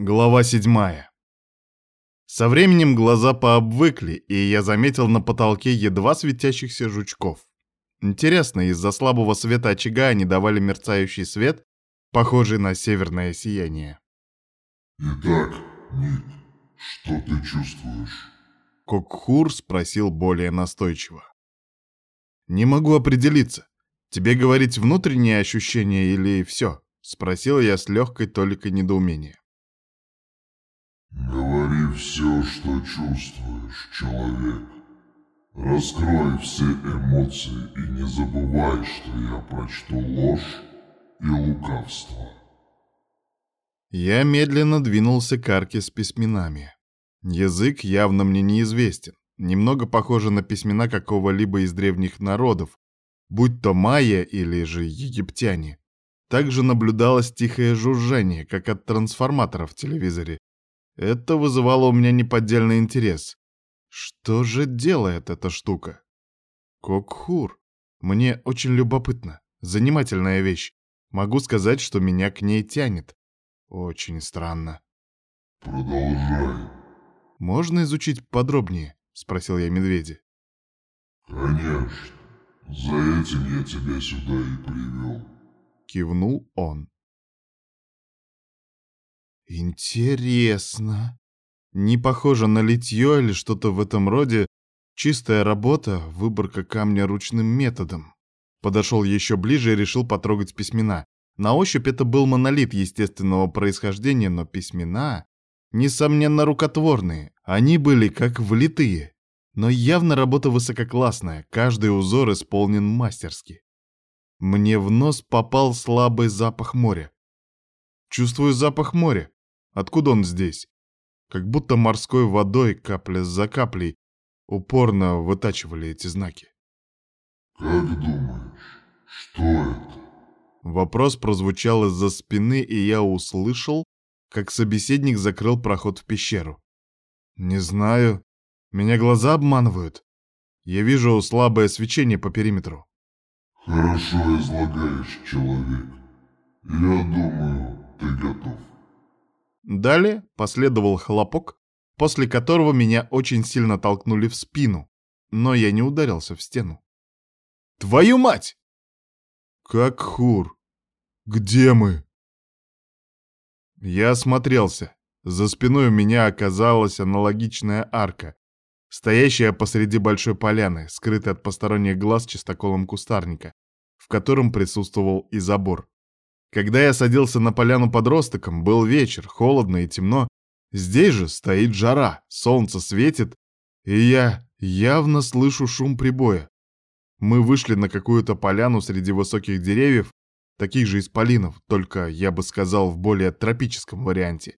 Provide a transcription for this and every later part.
Глава седьмая. Со временем глаза пообвыкли, и я заметил на потолке едва светящихся жучков. Интересно, из-за слабого света очага они давали мерцающий свет, похожий на северное сияние. «Итак, Ник, что ты чувствуешь?» Кокхур спросил более настойчиво. «Не могу определиться. Тебе говорить внутренние ощущения или все?» — спросил я с легкой толикой недоумения. Говори все, что чувствуешь, человек. Раскрой все эмоции и не забывай, что я прочту ложь и лукавство. Я медленно двинулся к арке с письменами. Язык явно мне неизвестен, немного похоже на письмена какого-либо из древних народов, будь то майя или же египтяне. Также наблюдалось тихое жужжание, как от трансформатора в телевизоре, это вызывало у меня неподдельный интерес. Что же делает эта штука? Кокхур. Мне очень любопытно. Занимательная вещь. Могу сказать, что меня к ней тянет. Очень странно. Продолжай. Можно изучить подробнее? Спросил я медведя. Конечно. За этим я тебя сюда и привел. Кивнул он. Интересно. Не похоже на литье или что-то в этом роде. Чистая работа, выборка камня ручным методом. Подошел еще ближе и решил потрогать письмена. На ощупь это был монолит естественного происхождения, но письмена, несомненно, рукотворные. Они были как влитые. Но явно работа высококлассная, каждый узор исполнен мастерски. Мне в нос попал слабый запах моря. Чувствую запах моря. Откуда он здесь? Как будто морской водой, капля за каплей, упорно вытачивали эти знаки. «Как думаешь, что это?» Вопрос прозвучал из-за спины, и я услышал, как собеседник закрыл проход в пещеру. «Не знаю. Меня глаза обманывают. Я вижу слабое свечение по периметру». «Хорошо излагаешь, человек. Я думаю, ты готов». Далее последовал хлопок, после которого меня очень сильно толкнули в спину, но я не ударился в стену. «Твою мать!» «Как хур! Где мы?» Я осмотрелся. За спиной у меня оказалась аналогичная арка, стоящая посреди большой поляны, скрытая от посторонних глаз чистоколом кустарника, в котором присутствовал и забор. Когда я садился на поляну подростком, был вечер, холодно и темно. Здесь же стоит жара, солнце светит, и я явно слышу шум прибоя. Мы вышли на какую-то поляну среди высоких деревьев, таких же исполинов, только, я бы сказал, в более тропическом варианте.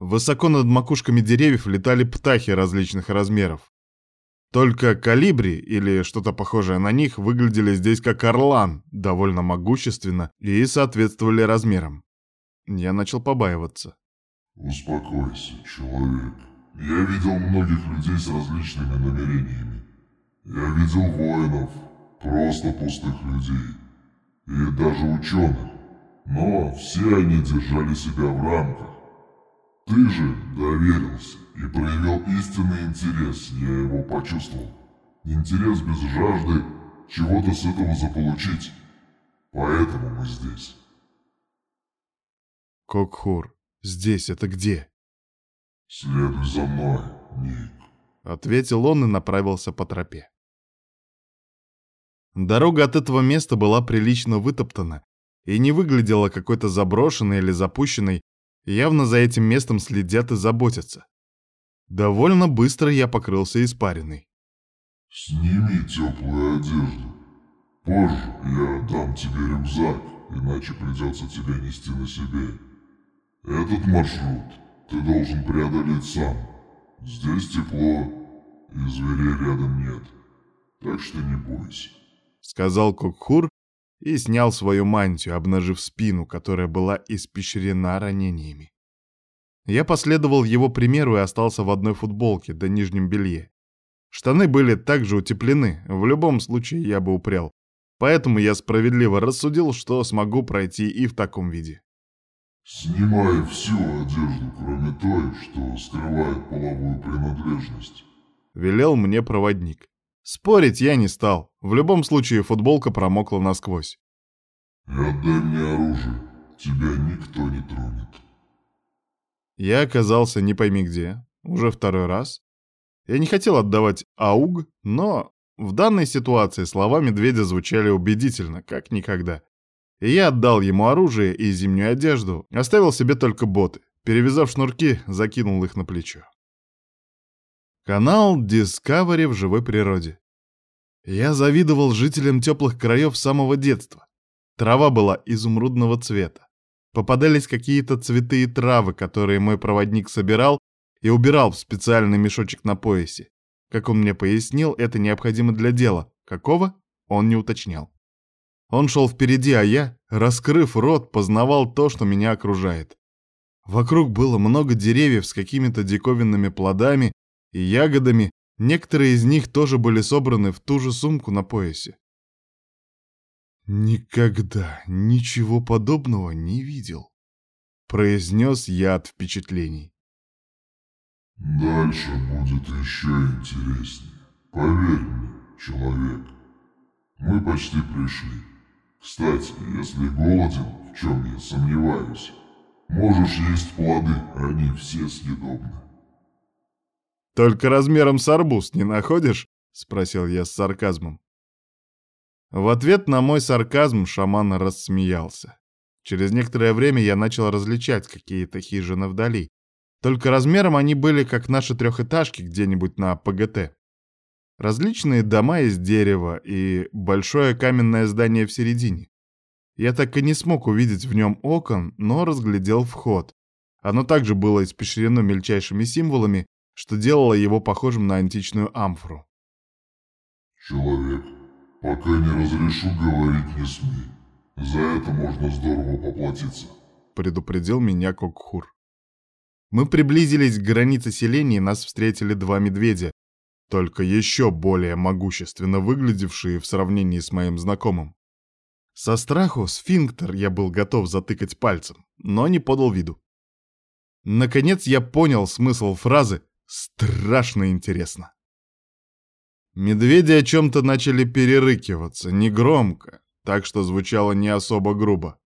Высоко над макушками деревьев летали птахи различных размеров. Только калибри или что-то похожее на них выглядели здесь как орлан, довольно могущественно и соответствовали размерам. Я начал побаиваться. «Успокойся, человек. Я видел многих людей с различными намерениями. Я видел воинов, просто пустых людей, и даже ученых. Но все они держали себя в рамках. Ты же доверился и проявил истинный интерес, я его почувствовал. Интерес без жажды чего-то с этого заполучить. Поэтому мы здесь. Кокхур, здесь это где? Следуй за мной, Ник. Ответил он и направился по тропе. Дорога от этого места была прилично вытоптана и не выглядела какой-то заброшенной или запущенной, Явно за этим местом следят и заботятся. Довольно быстро я покрылся испариной. «Сними теплую одежду. Позже я дам тебе рюкзак, иначе придется тебя нести на себе. Этот маршрут ты должен преодолеть сам. Здесь тепло, и зверей рядом нет, так что не бойся», — сказал Кокхур и снял свою мантию, обнажив спину, которая была испещрена ранениями. Я последовал его примеру и остался в одной футболке да нижнем белье. Штаны были также утеплены, в любом случае я бы упрял. Поэтому я справедливо рассудил, что смогу пройти и в таком виде. «Снимай всю одежду, кроме той, что скрывает половую принадлежность. Велел мне проводник. Спорить я не стал. В любом случае футболка промокла насквозь. И отдай мне оружие. Тебя никто не тронет. Я оказался не пойми где. Уже второй раз. Я не хотел отдавать ауг, но в данной ситуации слова медведя звучали убедительно, как никогда. И я отдал ему оружие и зимнюю одежду, оставил себе только боты. Перевязав шнурки, закинул их на плечо. Канал Discovery в живой природе. Я завидовал жителям теплых краев с самого детства. Трава была изумрудного цвета. Попадались какие-то цветы и травы, которые мой проводник собирал и убирал в специальный мешочек на поясе. Как он мне пояснил, это необходимо для дела. Какого? Он не уточнял. Он шел впереди, а я, раскрыв рот, познавал то, что меня окружает. Вокруг было много деревьев с какими-то диковинными плодами и ягодами, некоторые из них тоже были собраны в ту же сумку на поясе. «Никогда ничего подобного не видел», — произнес я от впечатлений. Дальше будет еще интереснее. Поверь мне, человек. Мы почти пришли. Кстати, если голоден, в чем я сомневаюсь, можешь есть плоды, они все съедобны. «Только размером с арбуз не находишь?» — спросил я с сарказмом. В ответ на мой сарказм шаман рассмеялся. Через некоторое время я начал различать какие-то хижины вдали. Только размером они были как наши трехэтажки где-нибудь на ПГТ. Различные дома из дерева и большое каменное здание в середине. Я так и не смог увидеть в нем окон, но разглядел вход. Оно также было испещрено мельчайшими символами, что делало его похожим на античную амфору. «Человек, пока не разрешу говорить не смей. За это можно здорово поплатиться», — предупредил меня Кокхур. Мы приблизились к границе селения, и нас встретили два медведя, только еще более могущественно выглядевшие в сравнении с моим знакомым. Со страху сфинктер я был готов затыкать пальцем, но не подал виду. Наконец я понял смысл фразы «страшно интересно». Медведи о чем-то начали перерыкиваться, негромко, так что звучало не особо грубо.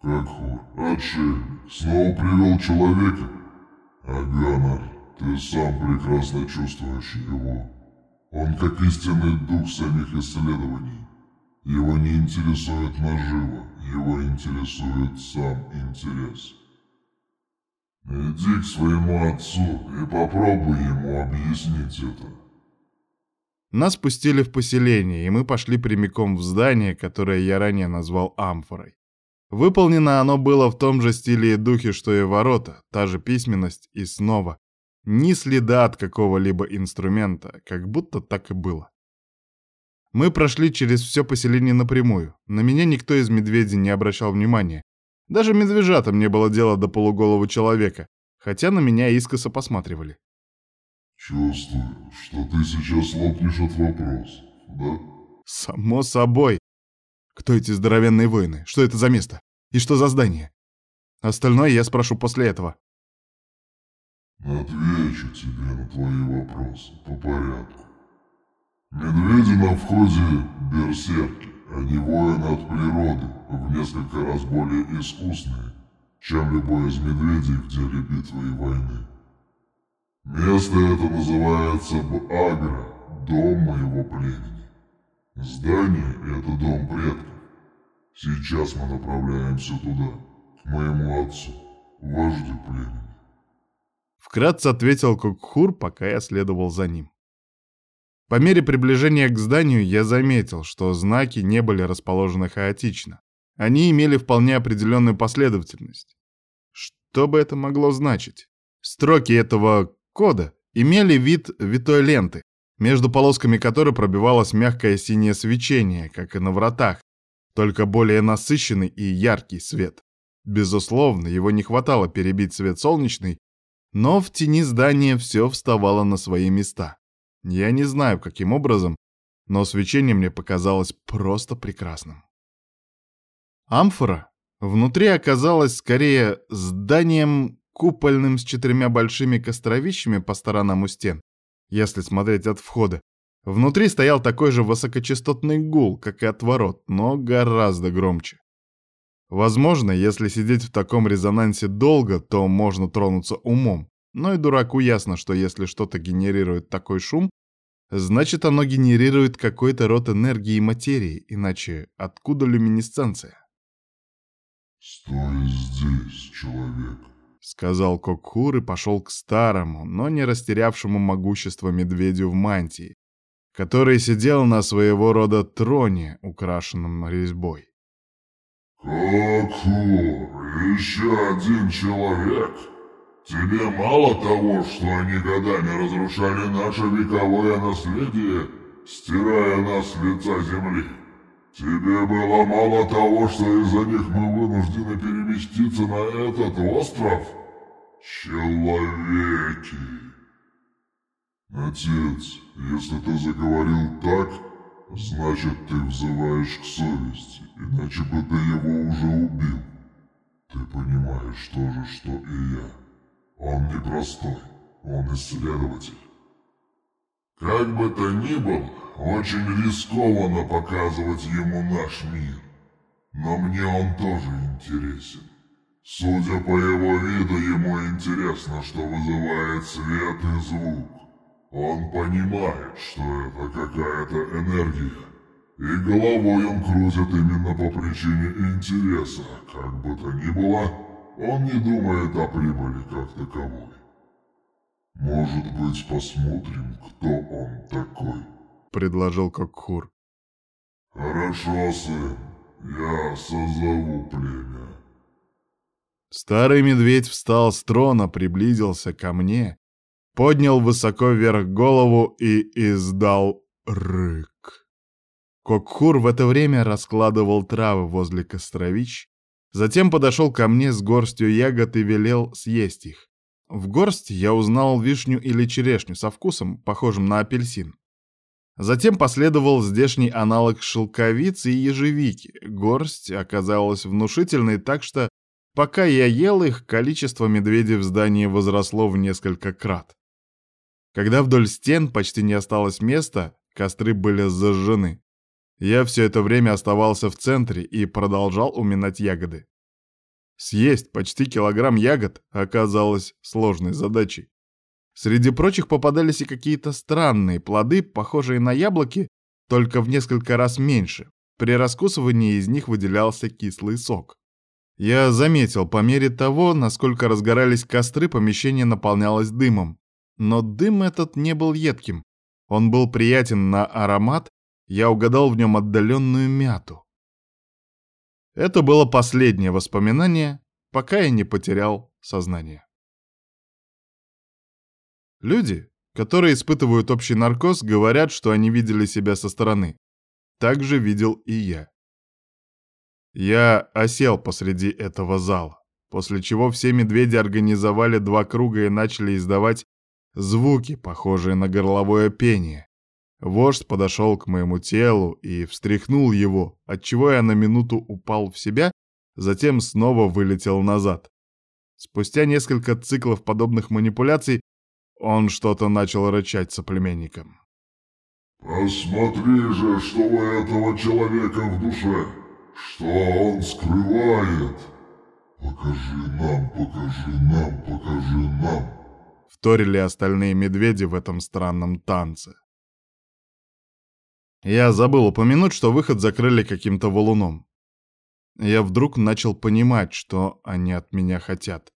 «Как хур, отшельник, снова привел человека?» Аганар, ты сам прекрасно чувствуешь его. Он как истинный дух самих исследований. Его не интересует нажива, его интересует сам интерес. Иди к своему отцу и попробуй ему объяснить это. Нас пустили в поселение, и мы пошли прямиком в здание, которое я ранее назвал амфорой. Выполнено оно было в том же стиле и духе, что и ворота, та же письменность и снова. Ни следа от какого-либо инструмента, как будто так и было. Мы прошли через все поселение напрямую. На меня никто из медведей не обращал внимания. Даже медвежатам не было дела до полуголого человека, хотя на меня искоса посматривали. «Чувствую, что ты сейчас лопнешь от вопросов, да?» «Само собой. Кто эти здоровенные воины? Что это за место? И что за здание? Остальное я спрошу после этого. Отвечу тебе на твои вопросы по порядку. Медведи на входе — берсерки, они воины от природы, в несколько раз более искусные, чем любой из медведей в деле битвы и войны. Место это называется Б-Агра, дом моего племени. Здание — это дом предков. Сейчас мы направляемся туда, к моему отцу, вождю племени. Вкратце ответил Кукхур, пока я следовал за ним. По мере приближения к зданию я заметил, что знаки не были расположены хаотично. Они имели вполне определенную последовательность. Что бы это могло значить? Строки этого кода имели вид витой ленты, между полосками которой пробивалось мягкое синее свечение, как и на вратах, только более насыщенный и яркий свет. Безусловно, его не хватало перебить свет солнечный, но в тени здания все вставало на свои места. Я не знаю, каким образом, но свечение мне показалось просто прекрасным. Амфора внутри оказалась скорее зданием купольным с четырьмя большими костровищами по сторонам у стен, если смотреть от входа, внутри стоял такой же высокочастотный гул, как и от ворот, но гораздо громче. Возможно, если сидеть в таком резонансе долго, то можно тронуться умом, но и дураку ясно, что если что-то генерирует такой шум, значит оно генерирует какой-то род энергии и материи, иначе откуда люминесценция? «Стой здесь, человек», — сказал Кокхур и пошел к старому, но не растерявшему могущество медведю в мантии, который сидел на своего рода троне, украшенном резьбой. «Кокхур, еще один человек? Тебе мало того, что они годами разрушали наше вековое наследие, стирая нас с лица земли?» Тебе было мало того, что из-за них мы вынуждены переместиться на этот остров? Человеки! Отец, если ты заговорил так, значит ты взываешь к совести, иначе бы ты его уже убил. Ты понимаешь то же, что и я. Он не простой, он исследователь. Как бы то ни было, очень рискованно показывать ему наш мир. Но мне он тоже интересен. Судя по его виду, ему интересно, что вызывает свет и звук. Он понимает, что это какая-то энергия. И головой он крутит именно по причине интереса. Как бы то ни было, он не думает о прибыли как таковой. Может быть, посмотрим, кто он такой. — предложил Кокхур. «Хорошо, сын, я созову племя». Старый медведь встал с трона, приблизился ко мне, поднял высоко вверх голову и издал рык. Кокхур в это время раскладывал травы возле костровищ, затем подошел ко мне с горстью ягод и велел съесть их. В горсть я узнал вишню или черешню со вкусом, похожим на апельсин. Затем последовал здешний аналог шелковицы и ежевики. Горсть оказалась внушительной, так что пока я ел их, количество медведей в здании возросло в несколько крат. Когда вдоль стен почти не осталось места, костры были зажжены. Я все это время оставался в центре и продолжал уминать ягоды. Съесть почти килограмм ягод оказалось сложной задачей. Среди прочих попадались и какие-то странные плоды, похожие на яблоки, только в несколько раз меньше. При раскусывании из них выделялся кислый сок. Я заметил, по мере того, насколько разгорались костры, помещение наполнялось дымом. Но дым этот не был едким. Он был приятен на аромат, я угадал в нем отдаленную мяту. Это было последнее воспоминание, пока я не потерял сознание. Люди, которые испытывают общий наркоз, говорят, что они видели себя со стороны. Так же видел и я. Я осел посреди этого зала, после чего все медведи организовали два круга и начали издавать звуки, похожие на горловое пение. Вождь подошел к моему телу и встряхнул его, отчего я на минуту упал в себя, затем снова вылетел назад. Спустя несколько циклов подобных манипуляций он что-то начал рычать соплеменникам. «Посмотри же, что у этого человека в душе! Что он скрывает! Покажи нам, покажи нам, покажи нам!» Вторили остальные медведи в этом странном танце. Я забыл упомянуть, что выход закрыли каким-то валуном. Я вдруг начал понимать, что они от меня хотят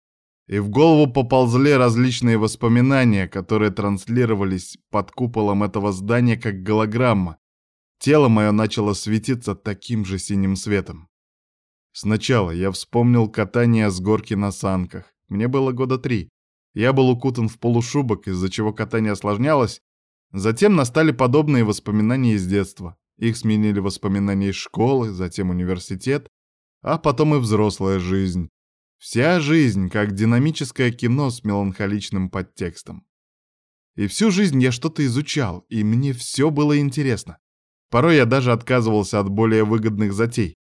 и в голову поползли различные воспоминания, которые транслировались под куполом этого здания как голограмма. Тело мое начало светиться таким же синим светом. Сначала я вспомнил катание с горки на санках. Мне было года три. Я был укутан в полушубок, из-за чего катание осложнялось. Затем настали подобные воспоминания из детства. Их сменили воспоминания из школы, затем университет, а потом и взрослая жизнь. Вся жизнь как динамическое кино с меланхоличным подтекстом. И всю жизнь я что-то изучал, и мне все было интересно. Порой я даже отказывался от более выгодных затей.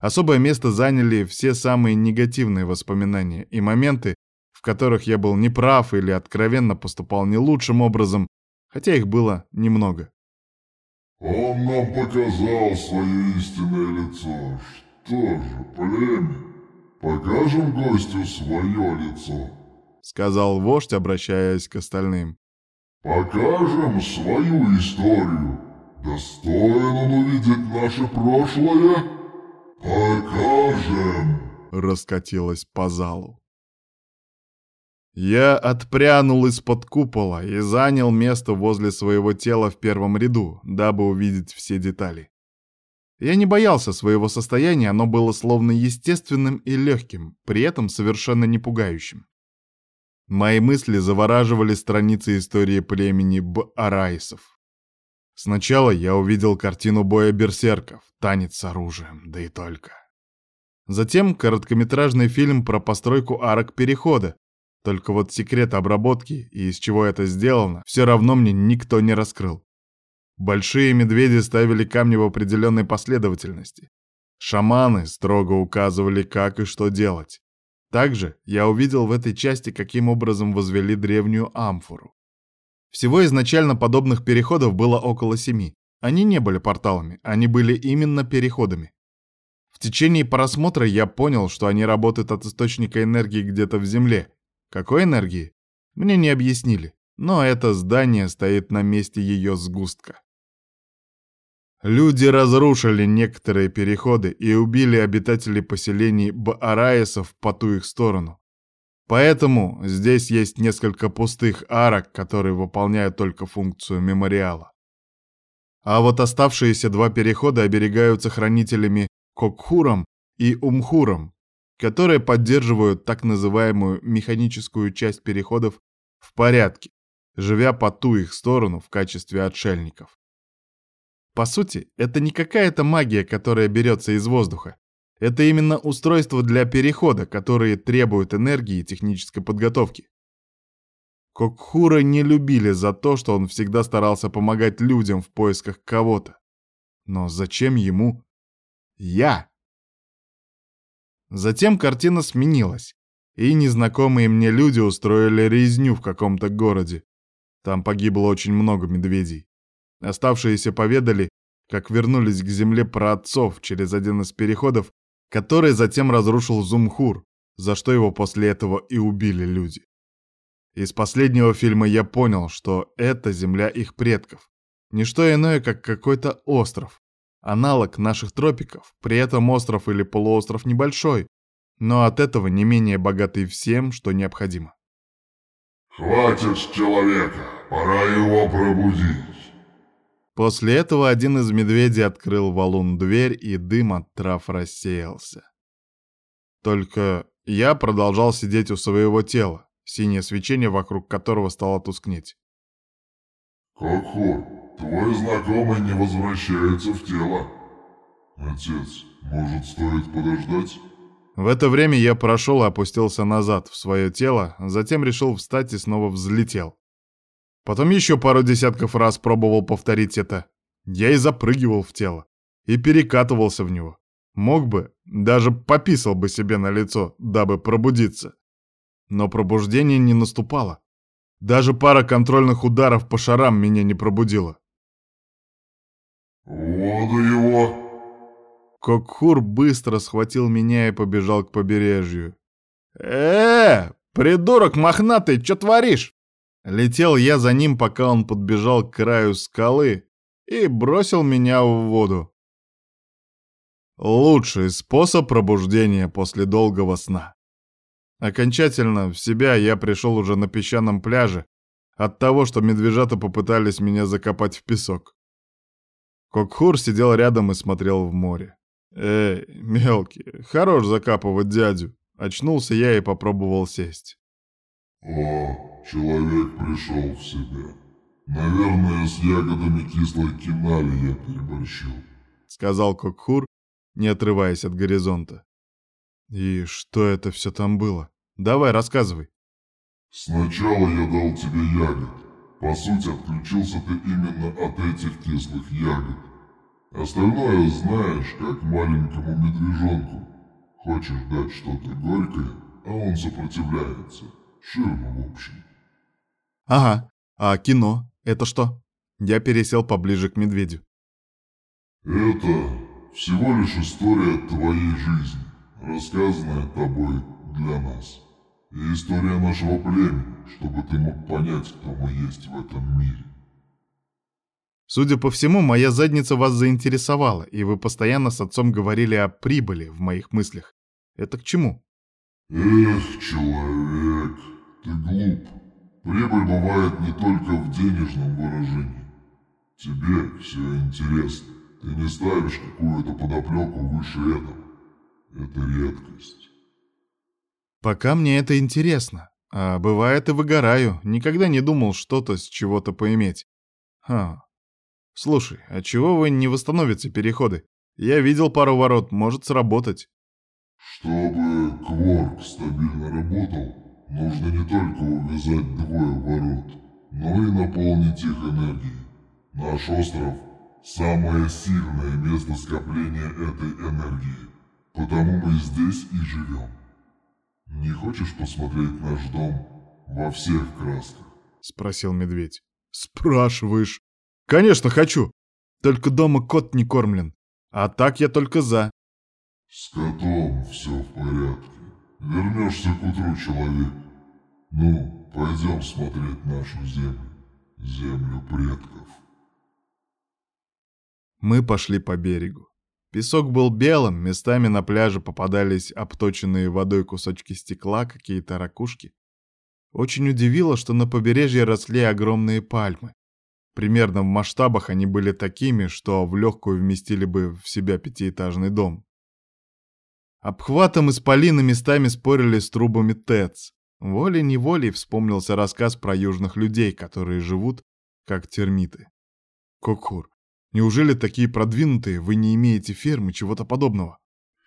Особое место заняли все самые негативные воспоминания и моменты, в которых я был неправ или откровенно поступал не лучшим образом, хотя их было немного. «Он нам показал свое истинное лицо. Что же, племя, покажем гостю свое лицо?» — сказал вождь, обращаясь к остальным. «Покажем свою историю. Достоин он увидеть наше прошлое? Покажем!» — раскатилось по залу. Я отпрянул из-под купола и занял место возле своего тела в первом ряду, дабы увидеть все детали. Я не боялся своего состояния, оно было словно естественным и легким, при этом совершенно не пугающим. Мои мысли завораживали страницы истории племени Б-Араисов. Сначала я увидел картину боя берсерков, танец с оружием, да и только. Затем короткометражный фильм про постройку арок перехода, только вот секрет обработки и из чего это сделано, все равно мне никто не раскрыл. Большие медведи ставили камни в определенной последовательности. Шаманы строго указывали, как и что делать. Также я увидел в этой части, каким образом возвели древнюю амфору. Всего изначально подобных переходов было около семи. Они не были порталами, они были именно переходами. В течение просмотра я понял, что они работают от источника энергии где-то в земле, какой энергии? Мне не объяснили, но это здание стоит на месте ее сгустка. Люди разрушили некоторые переходы и убили обитателей поселений Баараесов по ту их сторону. Поэтому здесь есть несколько пустых арок, которые выполняют только функцию мемориала. А вот оставшиеся два перехода оберегаются хранителями Кокхуром и Умхуром, которые поддерживают так называемую механическую часть переходов в порядке, живя по ту их сторону в качестве отшельников. По сути, это не какая-то магия, которая берется из воздуха. Это именно устройство для перехода, которые требуют энергии и технической подготовки. Кокхура не любили за то, что он всегда старался помогать людям в поисках кого-то. Но зачем ему я? Затем картина сменилась, и незнакомые мне люди устроили резню в каком-то городе. Там погибло очень много медведей. Оставшиеся поведали, как вернулись к земле праотцов через один из переходов, который затем разрушил Зумхур, за что его после этого и убили люди. Из последнего фильма я понял, что это земля их предков. Не что иное, как какой-то остров, аналог наших тропиков, при этом остров или полуостров небольшой, но от этого не менее богатый всем, что необходимо. «Хватит с человека, пора его пробудить!» После этого один из медведей открыл валун дверь, и дым от трав рассеялся. Только я продолжал сидеть у своего тела, синее свечение вокруг которого стало тускнеть. «Кокхор, твой знакомый не возвращается в тело. Отец, может, стоит подождать?» В это время я прошел и опустился назад в свое тело, затем решил встать и снова взлетел. Потом еще пару десятков раз пробовал повторить это. Я и запрыгивал в тело, и перекатывался в него. Мог бы, даже пописал бы себе на лицо, дабы пробудиться. Но пробуждение не наступало. Даже пара контрольных ударов по шарам меня не пробудила. «Воду его!» Кокхур быстро схватил меня и побежал к побережью. э, придурок мохнатый, что творишь?» Летел я за ним, пока он подбежал к краю скалы и бросил меня в воду. Лучший способ пробуждения после долгого сна. Окончательно в себя я пришел уже на песчаном пляже от того, что медвежата попытались меня закопать в песок. Кокхур сидел рядом и смотрел в море. «Эй, мелкий, хорош закапывать дядю!» Очнулся я и попробовал сесть. «О, человек пришел в себя. Наверное, с ягодами кислой кинали я переборщил», — сказал Кокхур, не отрываясь от горизонта. «И что это все там было? Давай, рассказывай». «Сначала я дал тебе ягод. По сути, отключился ты именно от этих кислых ягод. Остальное знаешь, как маленькому медвежонку. Хочешь дать что-то горькое, а он сопротивляется. Ширма, в общем. Ага. А кино? Это что? Я пересел поближе к медведю. Это всего лишь история твоей жизни, рассказанная тобой для нас. И история нашего племени, чтобы ты мог понять, кто мы есть в этом мире. Судя по всему, моя задница вас заинтересовала, и вы постоянно с отцом говорили о прибыли в моих мыслях. Это к чему? Эх, человек, ты глуп. Прибыль бывает не только в денежном выражении. Тебе все интересно. Ты не ставишь какую-то подоплеку выше этого. Это редкость. Пока мне это интересно. А бывает и выгораю. Никогда не думал что-то с чего-то поиметь. Ха. Слушай, а чего вы не восстановите переходы? Я видел пару ворот, может сработать. Чтобы Кворк стабильно работал, нужно не только увязать двое ворот, но и наполнить их энергией. Наш остров – самое сильное место скопления этой энергии, потому мы здесь и живем. Не хочешь посмотреть наш дом во всех красках? Спросил медведь. Спрашиваешь? Конечно, хочу. Только дома кот не кормлен. А так я только за. С котом все в порядке. Вернешься к утру, человек. Ну, пойдем смотреть нашу землю. Землю предков. Мы пошли по берегу. Песок был белым, местами на пляже попадались обточенные водой кусочки стекла, какие-то ракушки. Очень удивило, что на побережье росли огромные пальмы. Примерно в масштабах они были такими, что в легкую вместили бы в себя пятиэтажный дом. Обхватом исполины местами спорили с трубами ТЭЦ. Волей-неволей вспомнился рассказ про южных людей, которые живут как термиты. Кокур, неужели такие продвинутые вы не имеете фермы, чего-то подобного?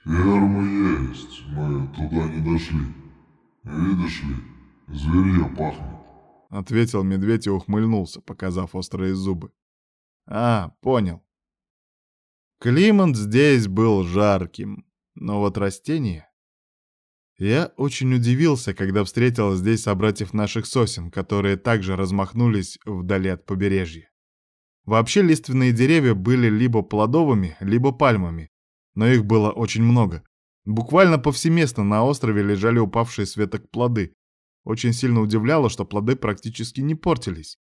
Фермы есть, мы туда не дошли. Видишь ли, зверье пахнет. Ответил медведь и ухмыльнулся, показав острые зубы. А, понял. Климат здесь был жарким, но вот растения... Я очень удивился, когда встретил здесь собратьев наших сосен, которые также размахнулись вдали от побережья. Вообще лиственные деревья были либо плодовыми, либо пальмами, но их было очень много. Буквально повсеместно на острове лежали упавшие с веток плоды. Очень сильно удивляло, что плоды практически не портились.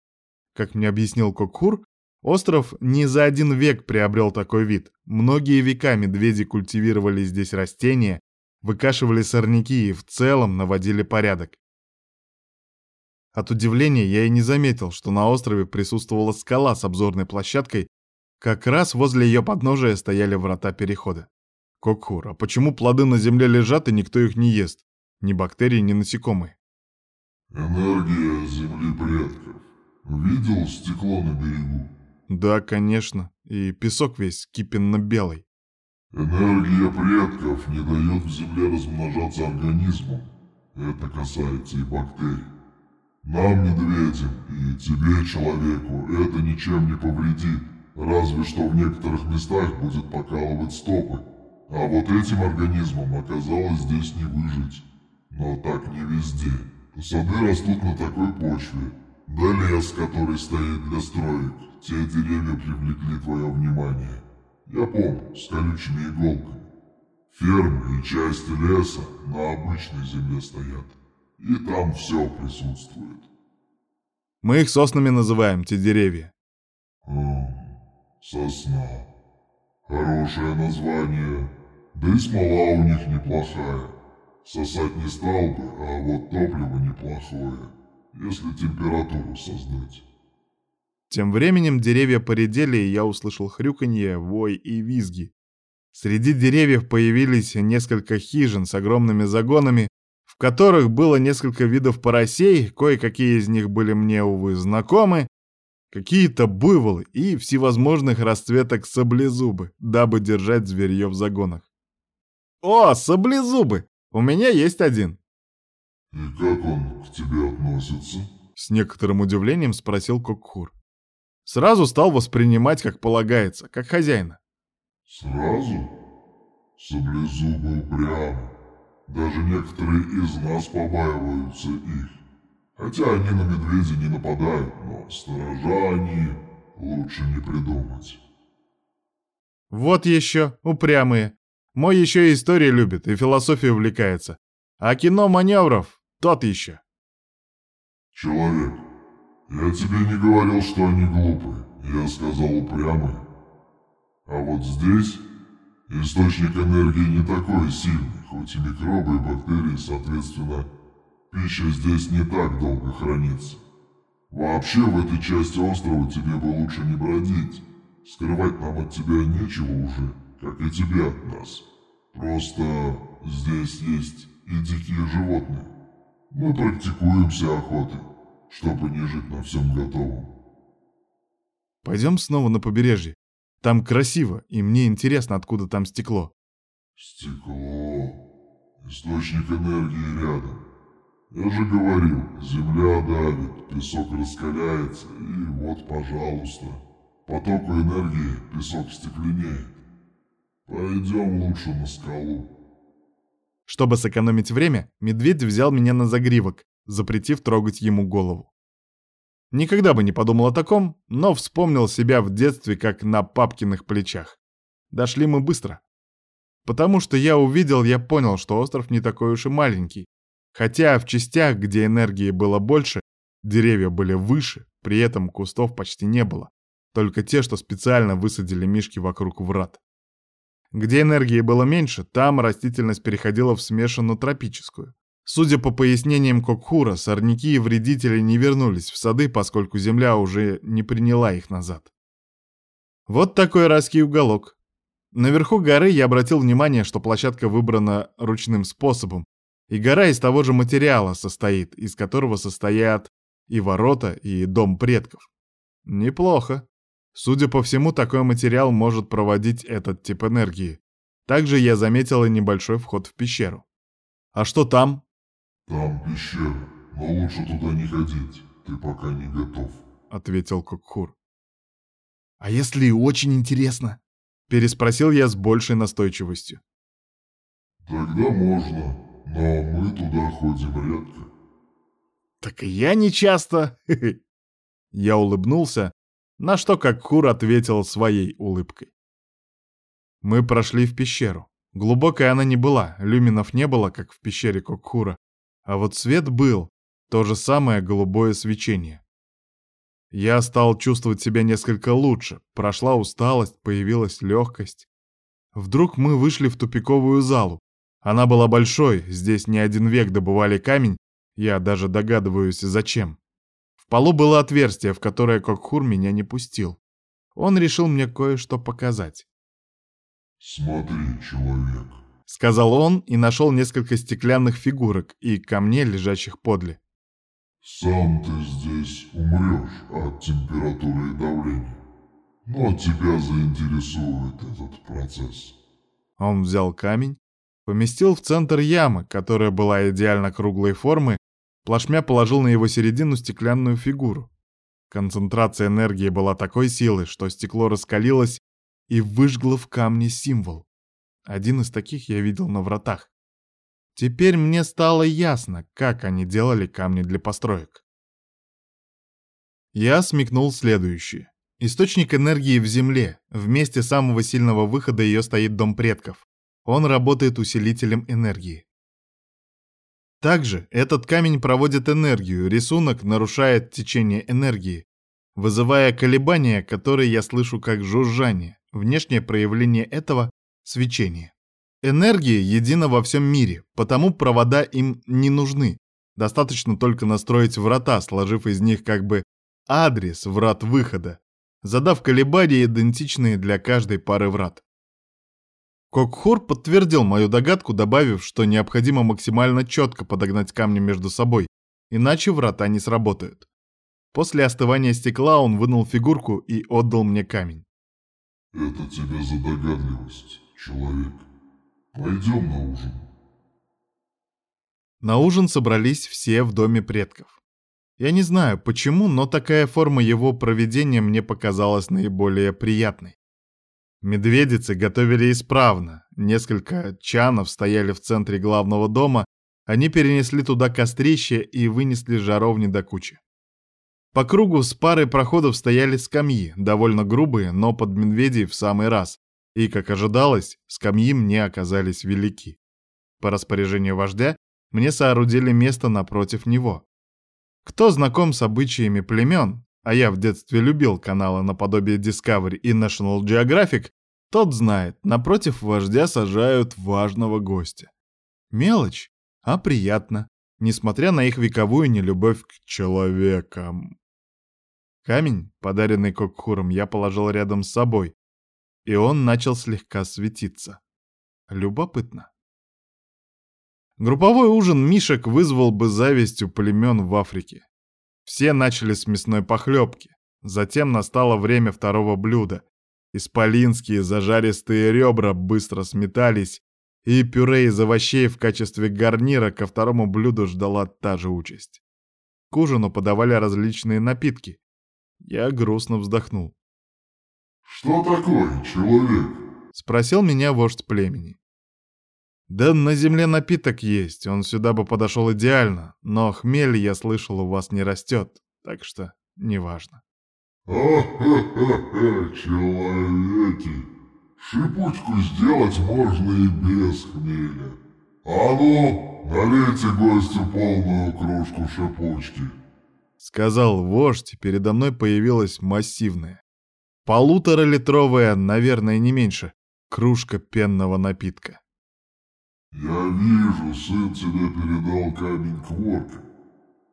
Как мне объяснил Кокхур, Остров не за один век приобрел такой вид. Многие века медведи культивировали здесь растения, выкашивали сорняки и в целом наводили порядок. От удивления я и не заметил, что на острове присутствовала скала с обзорной площадкой, как раз возле ее подножия стояли врата перехода. Кокхур, а почему плоды на земле лежат и никто их не ест? Ни бактерии, ни насекомые. Энергия земли предков. Видел стекло на берегу? Да, конечно. И песок весь кипенно-белый. Энергия предков не дает в земле размножаться организмам. Это касается и бактерий. Нам, медведям, и тебе, человеку, это ничем не повредит, разве что в некоторых местах будет покалывать стопы. А вот этим организмам оказалось здесь не выжить. Но так не везде. Сады растут на такой почве, да лес, который стоит для строек, те деревья привлекли твое внимание. Я помню, с колючими иголками. Фермы и части леса на обычной земле стоят. И там все присутствует. Мы их соснами называем, те деревья. Хм, сосна. Хорошее название. Да и смола у них неплохая. Сосать не стал бы, а вот топливо неплохое, если температуру создать. Тем временем деревья поредели, и я услышал хрюканье, вой и визги. Среди деревьев появились несколько хижин с огромными загонами, в которых было несколько видов поросей, кое-какие из них были мне, увы, знакомы, какие-то буйволы и всевозможных расцветок саблезубы, дабы держать зверье в загонах. «О, саблезубы! У меня есть один!» «И как он к тебе относится?» С некоторым удивлением спросил Кокхур. Сразу стал воспринимать, как полагается, как хозяина. Сразу? Саблезубы упрямы. Даже некоторые из нас побаиваются их. Хотя они на медведя не нападают, но сторожа они лучше не придумать. Вот еще, упрямые. Мой еще и истории любит, и философией увлекается. А кино маневров тот еще. Человек, я тебе не говорил, что они глупые. Я сказал упрямые. А вот здесь источник энергии не такой сильный, хоть и микробы и бактерии, соответственно, пища здесь не так долго хранится. Вообще в этой части острова тебе бы лучше не бродить. Скрывать нам от тебя нечего уже, как и тебе от нас. Просто здесь есть и дикие животные. Мы практикуем все охоты, чтобы не жить на всем готовом. Пойдем снова на побережье. Там красиво, и мне интересно, откуда там стекло. Стекло. Источник энергии рядом. Я же говорил, земля давит, песок раскаляется, и вот, пожалуйста, потоку энергии песок стекленеет. Пойдем лучше на скалу. Чтобы сэкономить время, медведь взял меня на загривок, запретив трогать ему голову. Никогда бы не подумал о таком, но вспомнил себя в детстве как на папкиных плечах. Дошли мы быстро. Потому что я увидел, я понял, что остров не такой уж и маленький, Хотя в частях, где энергии было больше, деревья были выше, при этом кустов почти не было. Только те, что специально высадили мишки вокруг врат. Где энергии было меньше, там растительность переходила в смешанную тропическую. Судя по пояснениям Кокхура, сорняки и вредители не вернулись в сады, поскольку земля уже не приняла их назад. Вот такой райский уголок. Наверху горы я обратил внимание, что площадка выбрана ручным способом, и гора из того же материала состоит, из которого состоят и ворота, и дом предков. Неплохо. Судя по всему, такой материал может проводить этот тип энергии. Также я заметил и небольшой вход в пещеру. А что там? Там пещера, но лучше туда не ходить, ты пока не готов, ответил Кокхур. А если очень интересно? Переспросил я с большей настойчивостью. Тогда можно, но мы туда ходим редко. Так и я не часто. Я улыбнулся, на что как Кур ответил своей улыбкой. Мы прошли в пещеру. Глубокой она не была, люминов не было, как в пещере Кокхура, а вот свет был, то же самое голубое свечение. Я стал чувствовать себя несколько лучше, прошла усталость, появилась легкость. Вдруг мы вышли в тупиковую залу, она была большой, здесь не один век добывали камень, я даже догадываюсь, зачем. В полу было отверстие, в которое Кокхур меня не пустил. Он решил мне кое-что показать. «Смотри, человек», — сказал он и нашел несколько стеклянных фигурок и камней, лежащих подле. «Сам ты здесь умрешь от температуры и давления, но тебя заинтересует этот процесс». Он взял камень, Поместил в центр ямы, которая была идеально круглой формы, плашмя положил на его середину стеклянную фигуру. Концентрация энергии была такой силы, что стекло раскалилось и выжгло в камне символ. Один из таких я видел на вратах. Теперь мне стало ясно, как они делали камни для построек. Я смекнул следующее. Источник энергии в земле. В месте самого сильного выхода ее стоит дом предков. Он работает усилителем энергии. Также этот камень проводит энергию, рисунок нарушает течение энергии, вызывая колебания, которые я слышу как жужжание. Внешнее проявление этого — свечение. Энергия едина во всем мире, потому провода им не нужны. Достаточно только настроить врата, сложив из них как бы адрес врат выхода, задав колебания, идентичные для каждой пары врат. Кокхур подтвердил мою догадку, добавив, что необходимо максимально четко подогнать камни между собой, иначе врата не сработают. После остывания стекла он вынул фигурку и отдал мне камень. «Это тебе за догадливость, человек. Пойдем на ужин». На ужин собрались все в доме предков. Я не знаю почему, но такая форма его проведения мне показалась наиболее приятной. Медведицы готовили исправно. Несколько чанов стояли в центре главного дома, Они перенесли туда кострище и вынесли жаровни до кучи. По кругу с парой проходов стояли скамьи, довольно грубые, но под медведей в самый раз. И, как ожидалось, скамьи мне оказались велики. По распоряжению вождя мне соорудили место напротив него. Кто знаком с обычаями племен, а я в детстве любил каналы наподобие Discovery и National Geographic, тот знает, напротив вождя сажают важного гостя. Мелочь, а приятно, несмотря на их вековую нелюбовь к человекам. Камень, подаренный Кокхуром, я положил рядом с собой, и он начал слегка светиться. Любопытно. Групповой ужин мишек вызвал бы зависть у племен в Африке. Все начали с мясной похлебки. Затем настало время второго блюда. Исполинские зажаристые ребра быстро сметались, и пюре из овощей в качестве гарнира ко второму блюду ждала та же участь. К ужину подавали различные напитки. Я грустно вздохнул. «Что такое, человек?» — спросил меня вождь племени. «Да на земле напиток есть, он сюда бы подошел идеально, но хмель, я слышал, у вас не растет, так что неважно». «Ха-ха-ха, человеки! Шипучку сделать можно и без хмеля. А ну, налейте гостю полную кружку шипучки!» Сказал вождь, передо мной появилась массивная, полуторалитровая, наверное, не меньше, кружка пенного напитка. «Я вижу, сын тебе передал камень Кворка.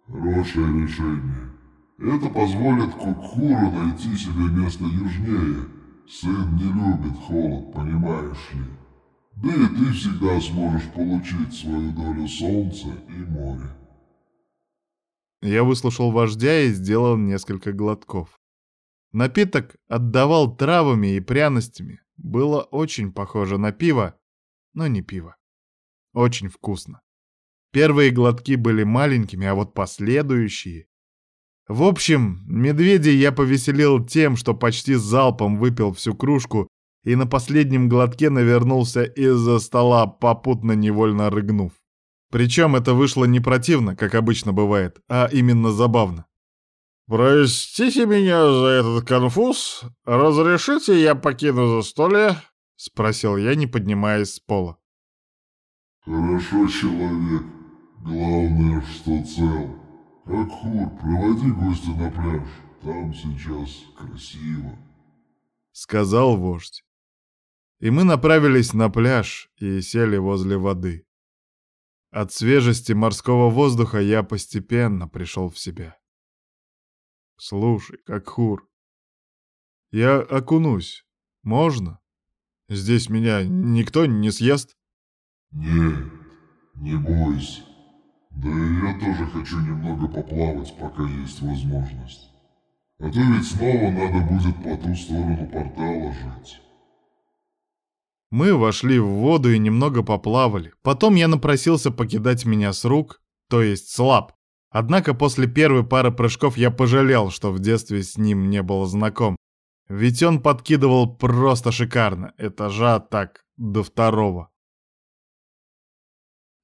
Хорошее решение. Это позволит Кукхуру найти себе место южнее. Сын не любит холод, понимаешь ли. Да и ты всегда сможешь получить свою долю солнца и моря». Я выслушал вождя и сделал несколько глотков. Напиток отдавал травами и пряностями. Было очень похоже на пиво, но не пиво. Очень вкусно. Первые глотки были маленькими, а вот последующие... В общем, медведя я повеселил тем, что почти залпом выпил всю кружку и на последнем глотке навернулся из-за стола, попутно невольно рыгнув. Причем это вышло не противно, как обычно бывает, а именно забавно. «Простите меня за этот конфуз. Разрешите я покину застолье?» — спросил я, не поднимаясь с пола. «Хорошо, человек. Главное, что цел. Акхур, проводи гостя на пляж. Там сейчас красиво», — сказал вождь. И мы направились на пляж и сели возле воды. От свежести морского воздуха я постепенно пришел в себя. «Слушай, как хур, я окунусь. Можно? Здесь меня никто не съест?» «Нет, не бойся. Да и я тоже хочу немного поплавать, пока есть возможность. А то ведь снова надо будет по ту сторону портала жить». Мы вошли в воду и немного поплавали. Потом я напросился покидать меня с рук, то есть слаб. Однако после первой пары прыжков я пожалел, что в детстве с ним не был знаком. Ведь он подкидывал просто шикарно, этажа так, до второго.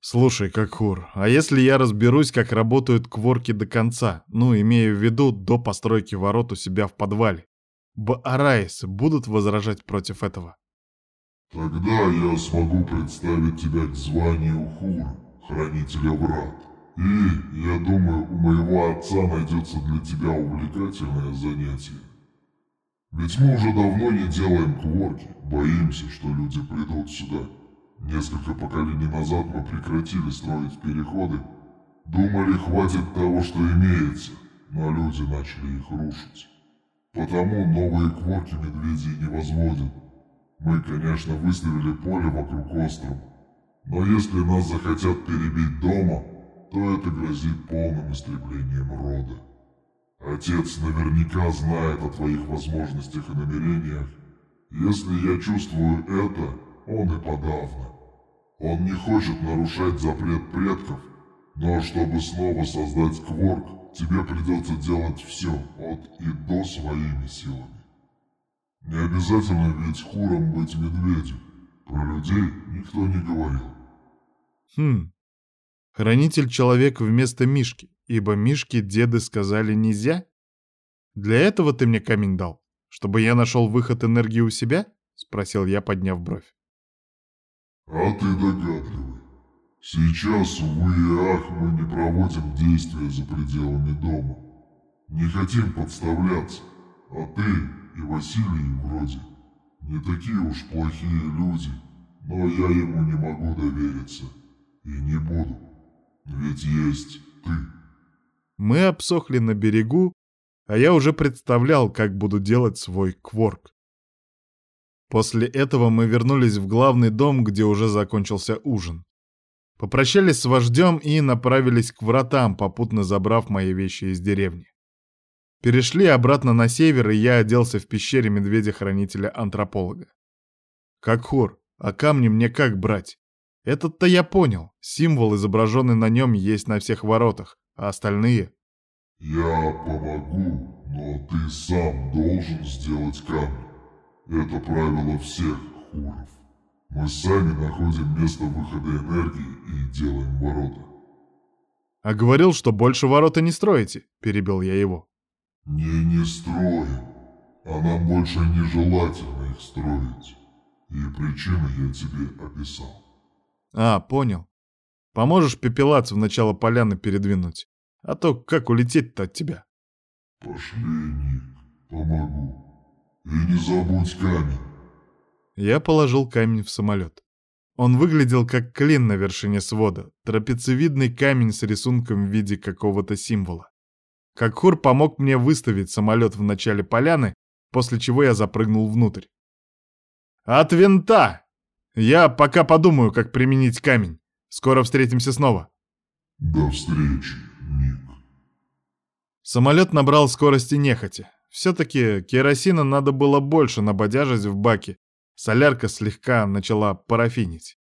Слушай, Какхур, а если я разберусь, как работают кворки до конца, ну, имея в виду до постройки ворот у себя в подвале, Баараисы будут возражать против этого? Тогда я смогу представить тебя к званию Хур, хранителя врат. И, я думаю, у моего отца найдется для тебя увлекательное занятие. Ведь мы уже давно не делаем кворки, боимся, что люди придут сюда Несколько поколений назад мы прекратили строить переходы. Думали, хватит того, что имеется, но люди начали их рушить. Потому новые кворки медведей не возводят. Мы, конечно, выставили поле вокруг острова, но если нас захотят перебить дома, то это грозит полным истреблением рода. Отец наверняка знает о твоих возможностях и намерениях. Если я чувствую это, он и подавно. Он не хочет нарушать запрет предков, но чтобы снова создать Кворк, тебе придется делать все от и до своими силами. Не обязательно ведь хуром быть медведем. Про людей никто не говорил. Хм, Хранитель человек вместо Мишки, ибо Мишке деды сказали нельзя? Для этого ты мне камень дал? Чтобы я нашел выход энергии у себя? Спросил я, подняв бровь. А ты догадливый. Сейчас, увы и ах, мы не проводим действия за пределами дома. Не хотим подставляться. А ты и Василий вроде не такие уж плохие люди, но я ему не могу довериться. И не буду. Ведь есть ты. Мы обсохли на берегу, а я уже представлял, как буду делать свой кворк. После этого мы вернулись в главный дом, где уже закончился ужин. Попрощались с вождем и направились к вратам, попутно забрав мои вещи из деревни. Перешли обратно на север, и я оделся в пещере медведя-хранителя-антрополога. Как хор, а камни мне как брать? Этот-то я понял. Символ, изображенный на нем, есть на всех воротах, а остальные... Я помогу, но ты сам должен сделать камни. Это правило всех хуров. Мы сами находим место выхода энергии и делаем ворота. А говорил, что больше ворота не строите, перебил я его. Не, не строим. А нам больше нежелательно их строить. И причины я тебе описал. А, понял. Поможешь пепелац в начало поляны передвинуть? А то как улететь-то от тебя? Пошли, Ник, помогу. И не забудь камень. Я положил камень в самолет. Он выглядел как клин на вершине свода, трапециевидный камень с рисунком в виде какого-то символа. Какхур помог мне выставить самолет в начале поляны, после чего я запрыгнул внутрь. «От винта! Я пока подумаю, как применить камень. Скоро встретимся снова». «До встречи, Ник». Самолет набрал скорости нехотя. Все-таки керосина надо было больше набодяжить в баке. Солярка слегка начала парафинить.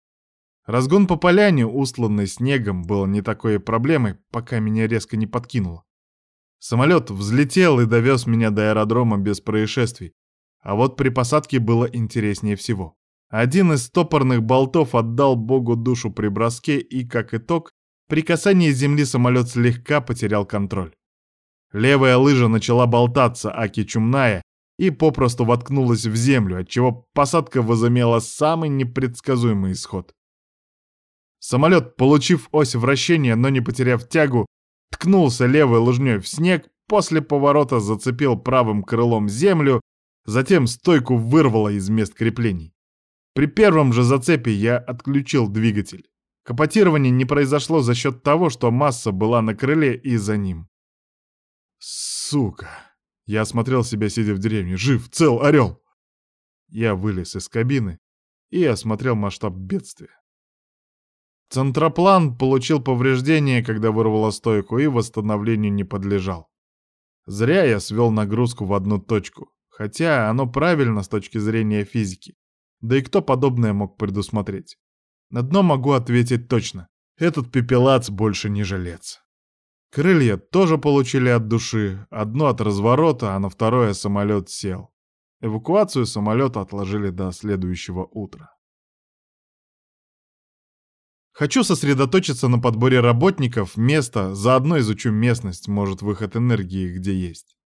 Разгон по поляне, устланной снегом, был не такой проблемой, пока меня резко не подкинуло. Самолет взлетел и довез меня до аэродрома без происшествий. А вот при посадке было интереснее всего. Один из стопорных болтов отдал богу душу при броске, и, как итог, при касании земли самолет слегка потерял контроль. Левая лыжа начала болтаться, аки чумная, и попросту воткнулась в землю, отчего посадка возымела самый непредсказуемый исход. Самолет, получив ось вращения, но не потеряв тягу, ткнулся левой лыжней в снег, после поворота зацепил правым крылом землю, затем стойку вырвало из мест креплений. При первом же зацепе я отключил двигатель. Капотирование не произошло за счет того, что масса была на крыле и за ним. Сука! Я осмотрел себя, сидя в деревне. Жив, цел, орел! Я вылез из кабины и осмотрел масштаб бедствия. Центроплан получил повреждения, когда вырвало стойку, и восстановлению не подлежал. Зря я свел нагрузку в одну точку, хотя оно правильно с точки зрения физики. Да и кто подобное мог предусмотреть? На дно могу ответить точно. Этот пепелац больше не жилец. Крылья тоже получили от души, одно от разворота, а на второе самолет сел. Эвакуацию самолета отложили до следующего утра. Хочу сосредоточиться на подборе работников, места, заодно изучу местность, может, выход энергии где есть.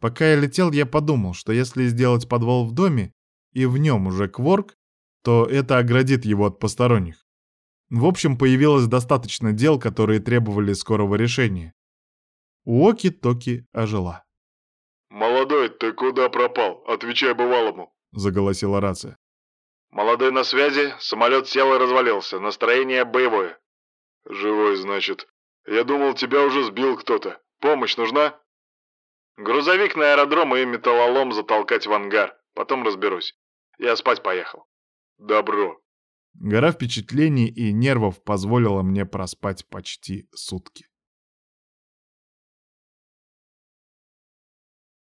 Пока я летел, я подумал, что если сделать подвал в доме, и в нем уже кворк, то это оградит его от посторонних. В общем, появилось достаточно дел, которые требовали скорого решения. Уоки-токи ожила. «Молодой, ты куда пропал? Отвечай бывалому», — заголосила рация. «Молодой на связи, самолет сел и развалился, настроение боевое». «Живой, значит. Я думал, тебя уже сбил кто-то. Помощь нужна?» «Грузовик на аэродром и металлолом затолкать в ангар. Потом разберусь. Я спать поехал». «Добро». Гора впечатлений и нервов позволила мне проспать почти сутки.